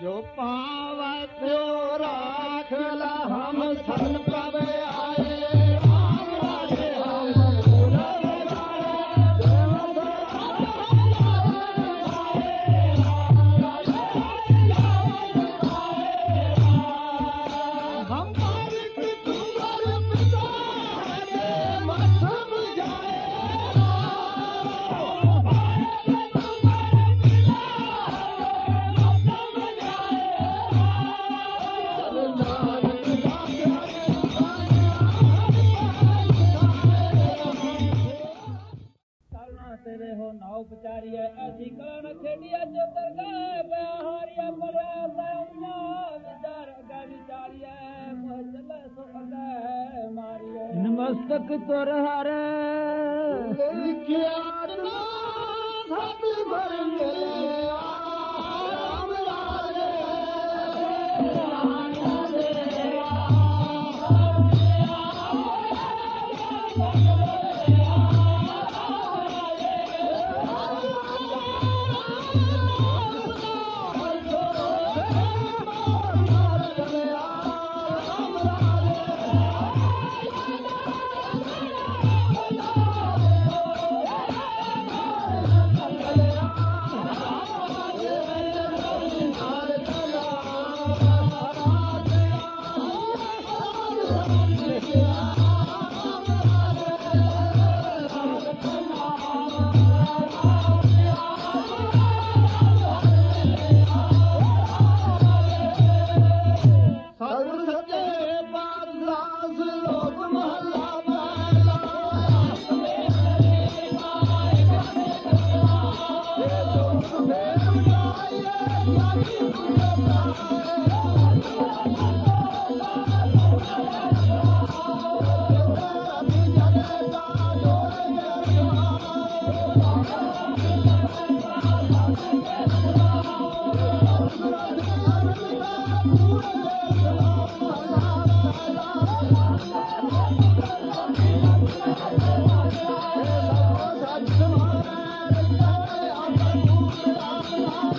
ਜੋ ਪਾਵਤ ਰਾਖ ਲਾ ਹਮ ਸੰਪ में हो ना उपचारिय। ऐसी कान खेडिया जो दरगाह पे हारिया पर सैया विचार का विचारिय मोहचल सुखद मारिय। नमस्तक तोर हरे। लिखिया भर में Thank you.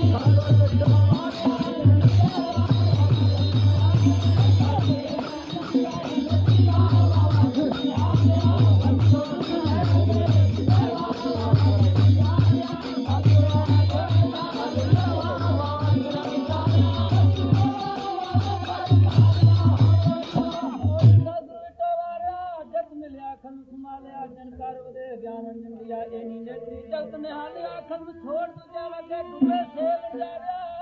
I'm ਵਜਨ ਕਰ ਉਹਦੇ ਗਿਆਨ ਅੰਜਨ ਦੀਆ ਇਹ ਨੀਂਦ ਜਗਤ ਨਿਹਾਲਿਆ ਅੱਖਾਂ ਨੂੰ ਛੋੜ ਦੂਜਾ ਵਖੇ ਡੁੱਬੇ ਸੇਲ ਜਾ ਰਿਹਾ